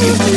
you.